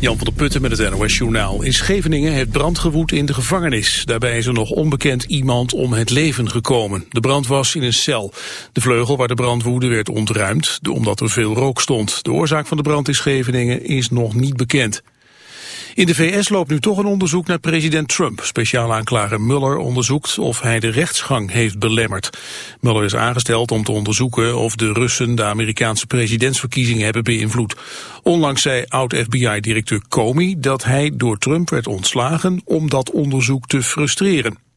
Jan van der Putten met het NOS Journaal. In Scheveningen heeft brand gewoed in de gevangenis. Daarbij is er nog onbekend iemand om het leven gekomen. De brand was in een cel. De vleugel waar de brand woedde werd ontruimd, omdat er veel rook stond. De oorzaak van de brand in Scheveningen is nog niet bekend. In de VS loopt nu toch een onderzoek naar president Trump. Speciaal aanklager Mueller onderzoekt of hij de rechtsgang heeft belemmerd. Mueller is aangesteld om te onderzoeken of de Russen de Amerikaanse presidentsverkiezingen hebben beïnvloed. Onlangs zei oud-FBI-directeur Comey dat hij door Trump werd ontslagen om dat onderzoek te frustreren.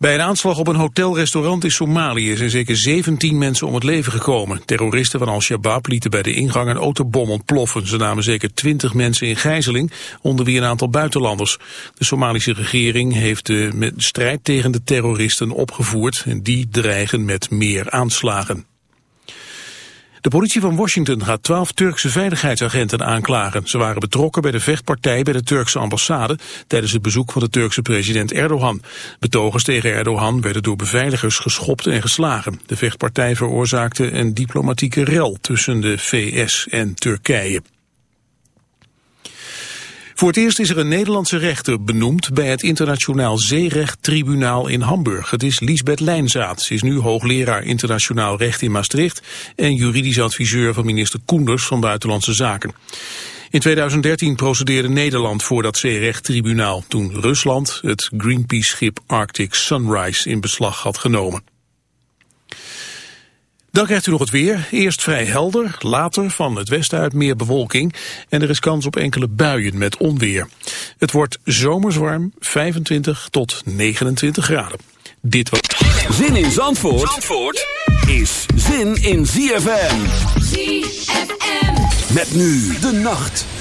Bij een aanslag op een hotelrestaurant in Somalië zijn zeker 17 mensen om het leven gekomen. Terroristen van Al-Shabaab lieten bij de ingang een autobom ontploffen. Ze namen zeker 20 mensen in gijzeling, onder wie een aantal buitenlanders. De Somalische regering heeft de strijd tegen de terroristen opgevoerd en die dreigen met meer aanslagen. De politie van Washington gaat twaalf Turkse veiligheidsagenten aanklagen. Ze waren betrokken bij de vechtpartij bij de Turkse ambassade tijdens het bezoek van de Turkse president Erdogan. Betogers tegen Erdogan werden door beveiligers geschopt en geslagen. De vechtpartij veroorzaakte een diplomatieke rel tussen de VS en Turkije. Voor het eerst is er een Nederlandse rechter benoemd bij het Internationaal Zeerechttribunaal in Hamburg. Het is Liesbeth Lijnzaad. Ze is nu hoogleraar internationaal recht in Maastricht en juridisch adviseur van minister Koenders van Buitenlandse Zaken. In 2013 procedeerde Nederland voor dat zeerechttribunaal toen Rusland het Greenpeace-schip Arctic Sunrise in beslag had genomen. Dan krijgt u nog het weer. Eerst vrij helder, later van het westen uit meer bewolking. En er is kans op enkele buien met onweer. Het wordt zomerswarm, 25 tot 29 graden. Dit was... Zin in Zandvoort, Zandvoort is zin in ZFM. ZFM. Met nu de nacht.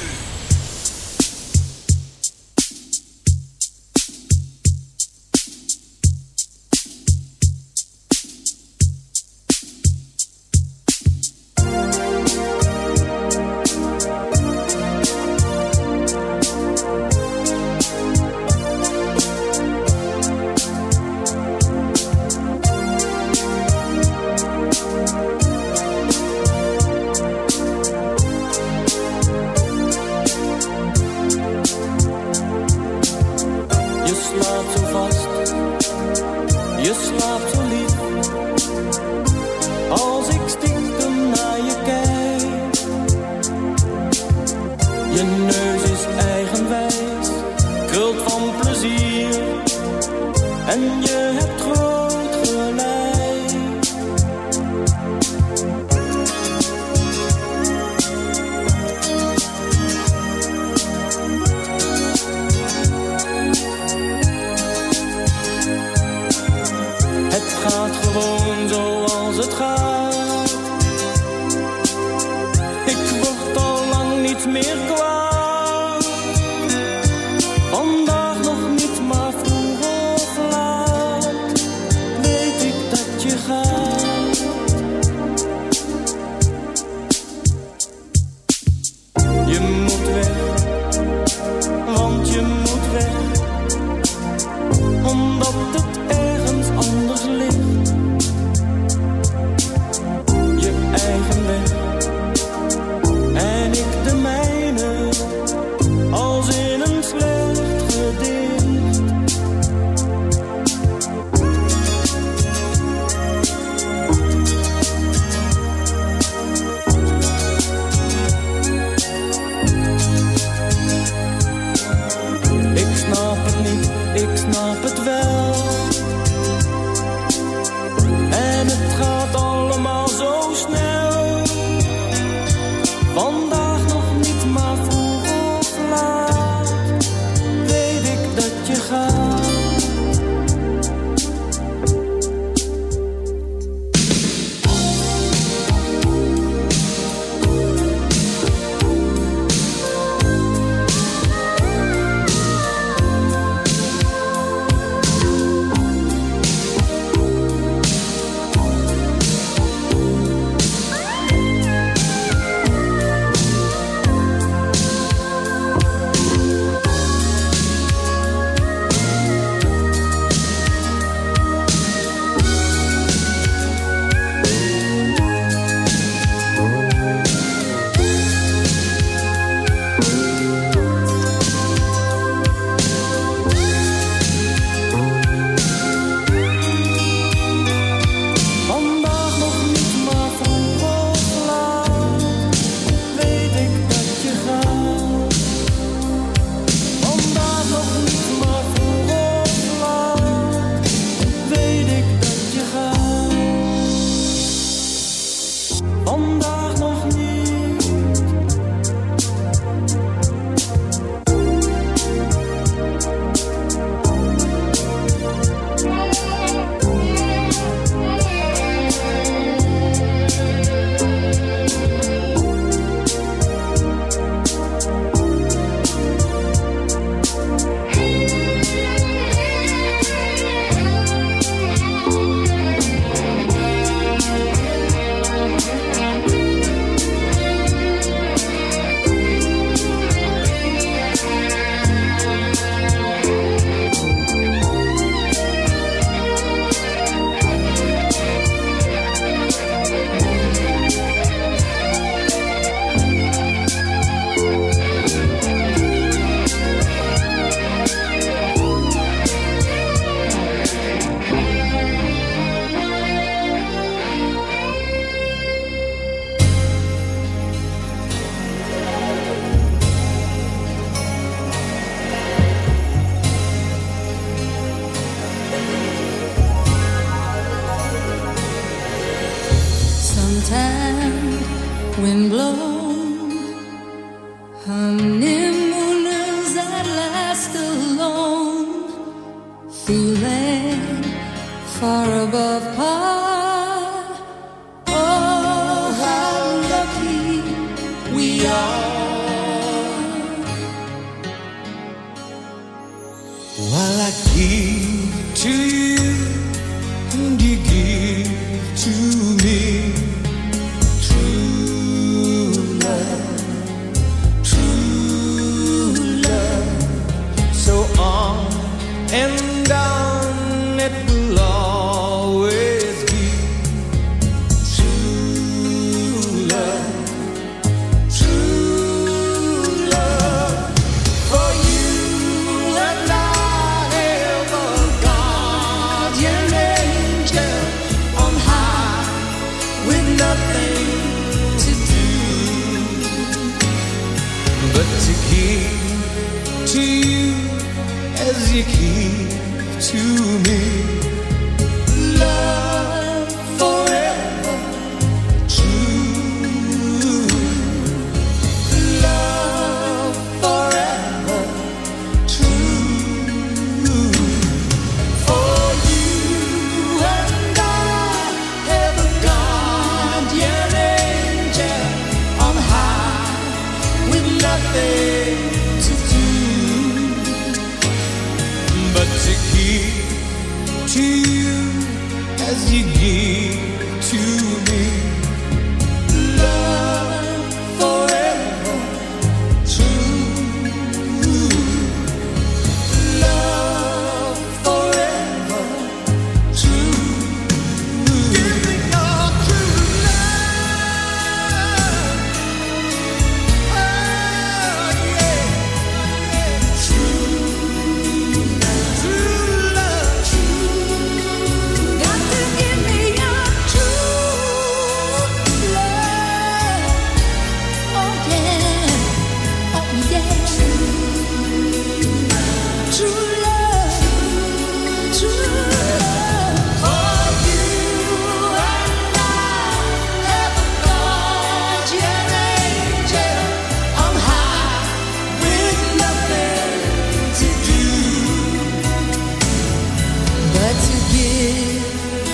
give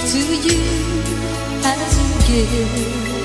to you as you give.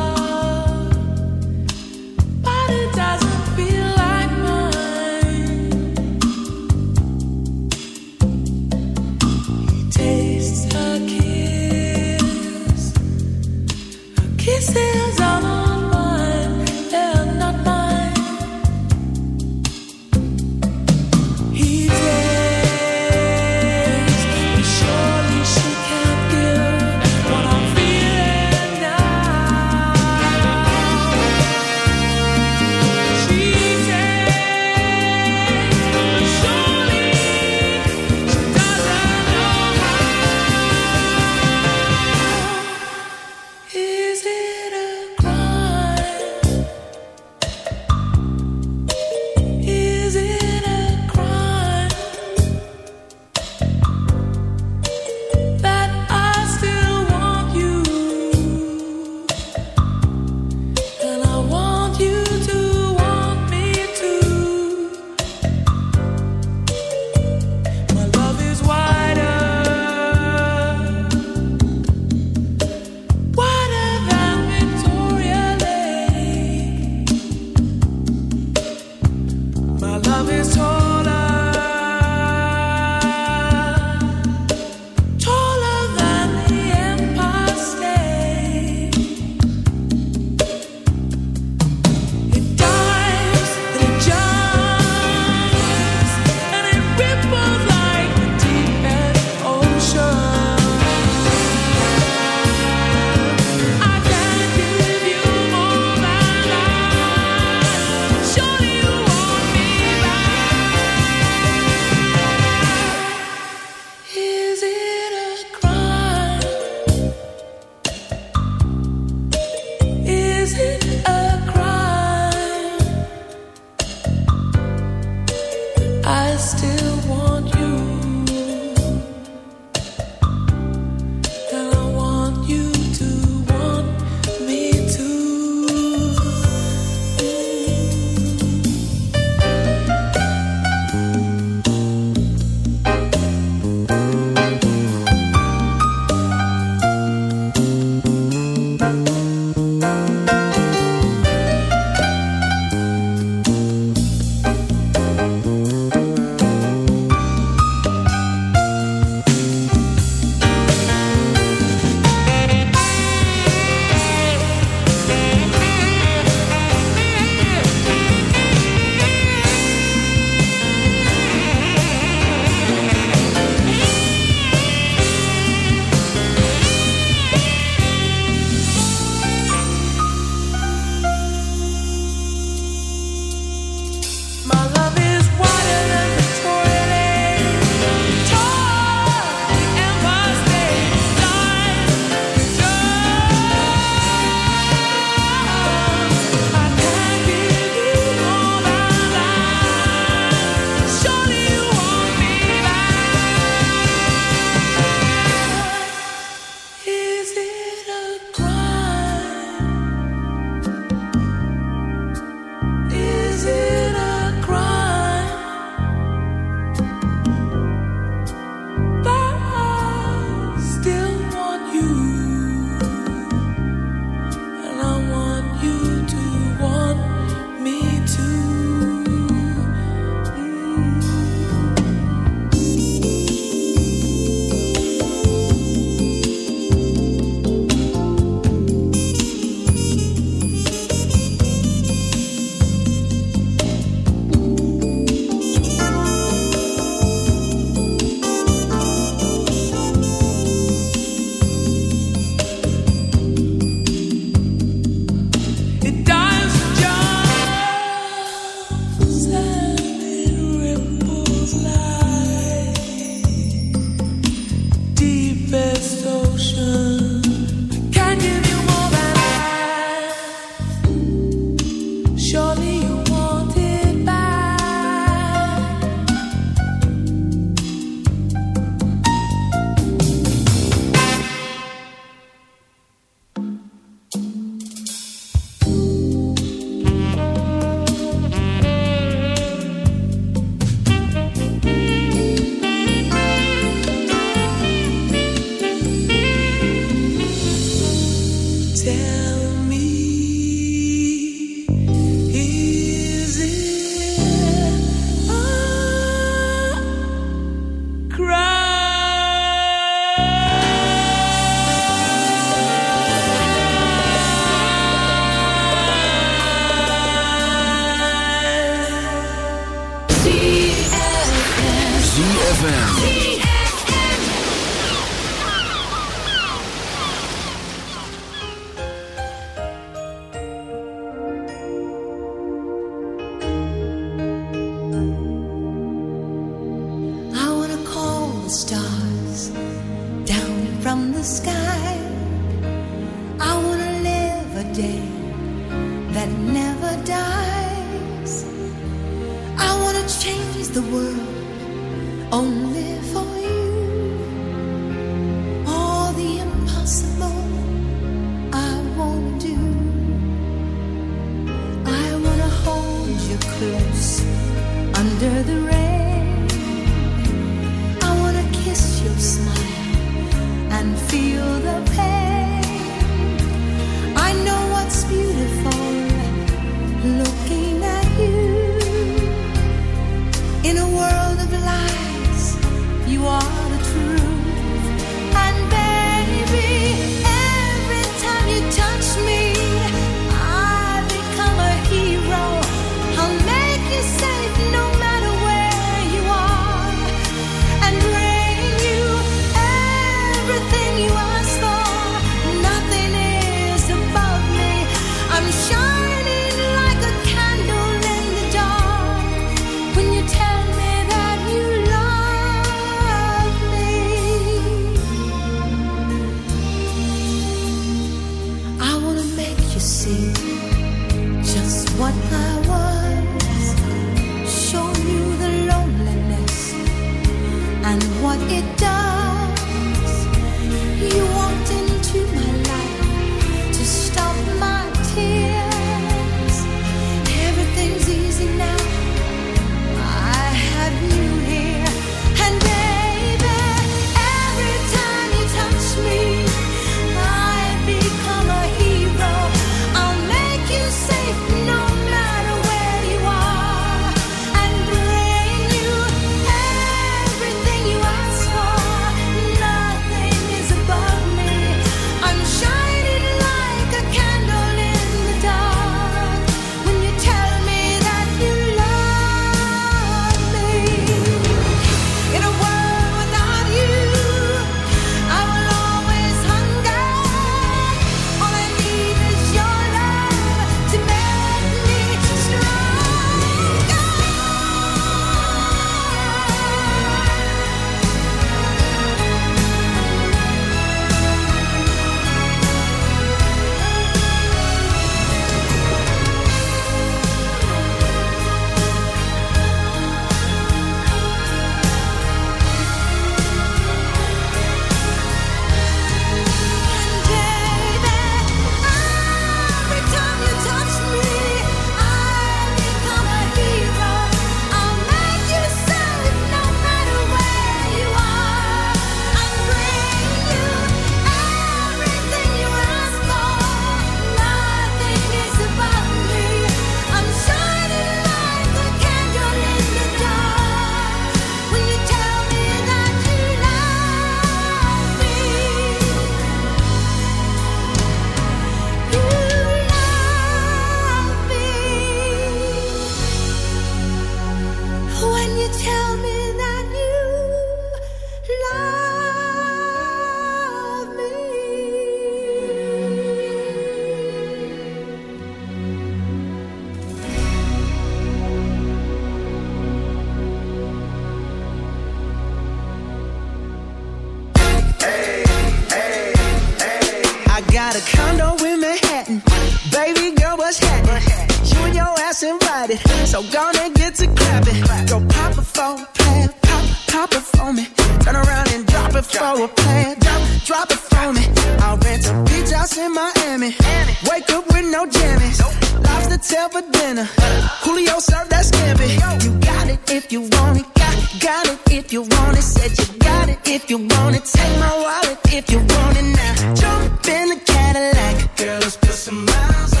You got it if you want it. Take my wallet if you want it now. Jump in the Cadillac. Girl, let's put some miles on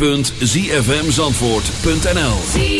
www.zfmzandvoort.nl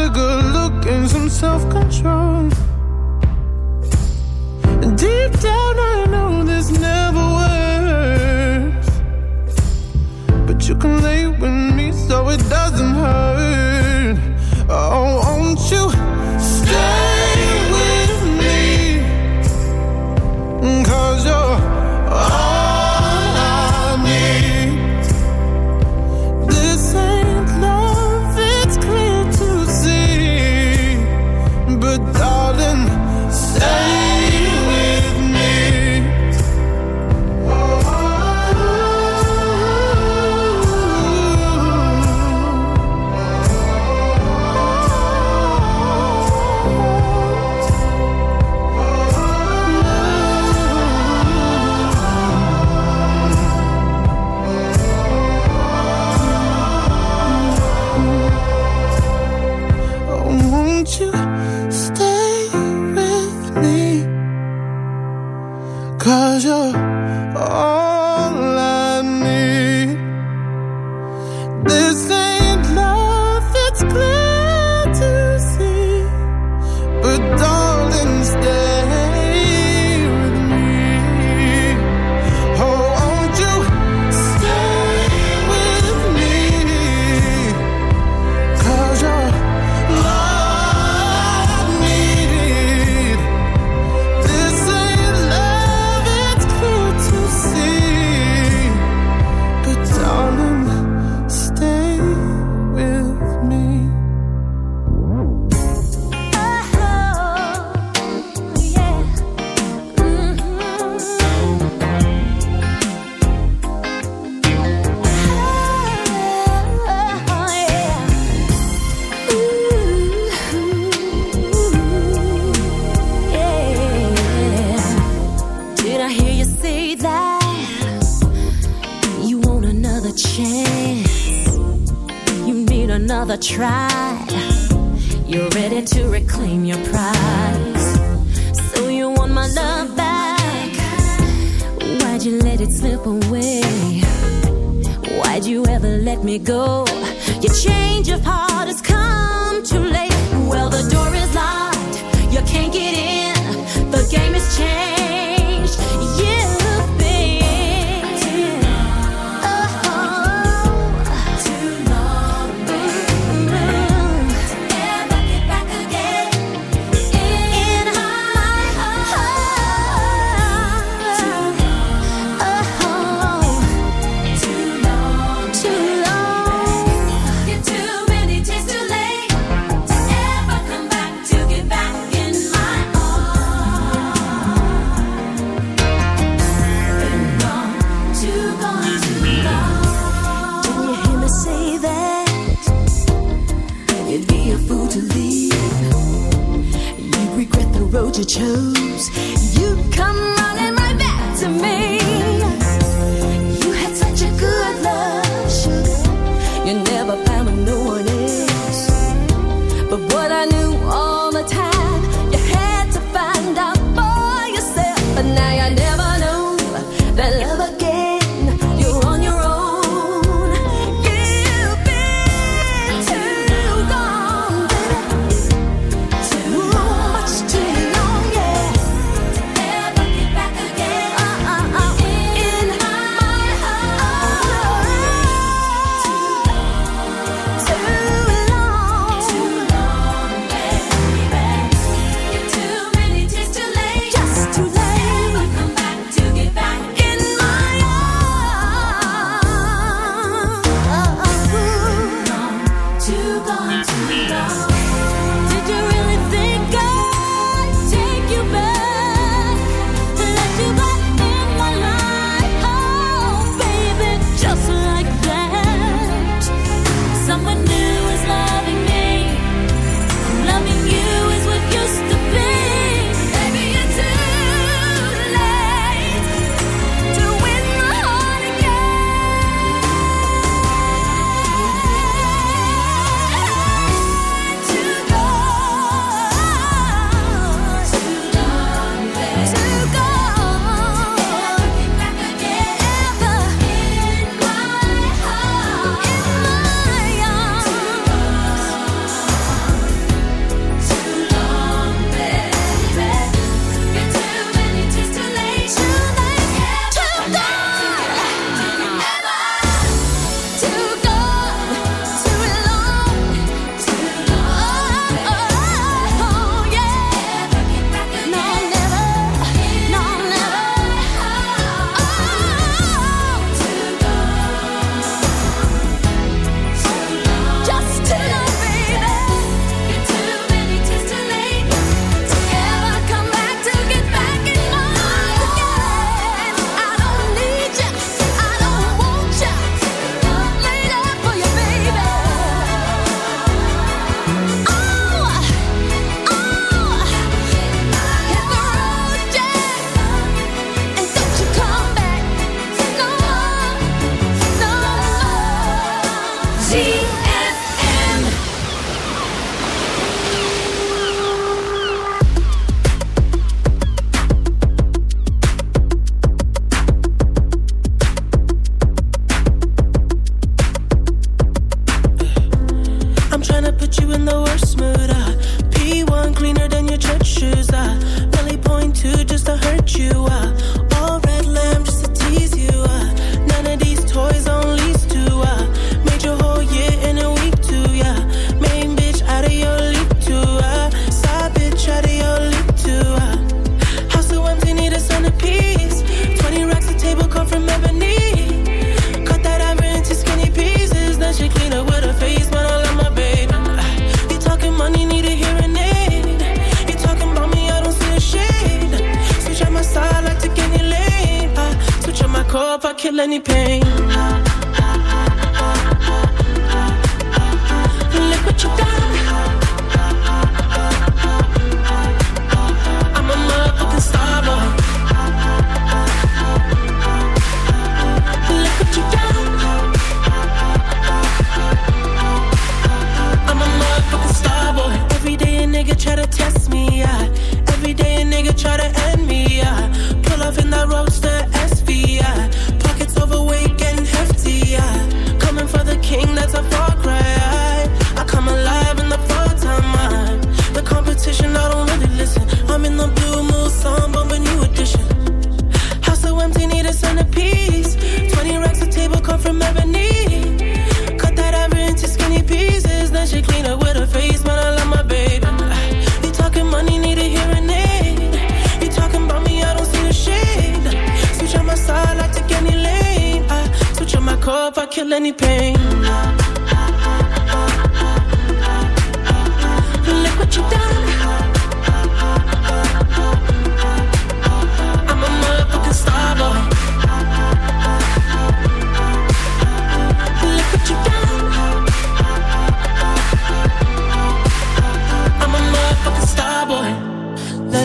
A good look and some self control. Deep down, I know this never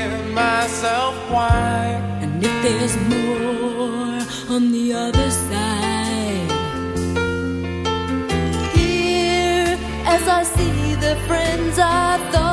give myself wine. And if there's more on the other side, here as I see the friends I thought.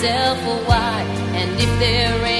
yourself a why. And if there ain't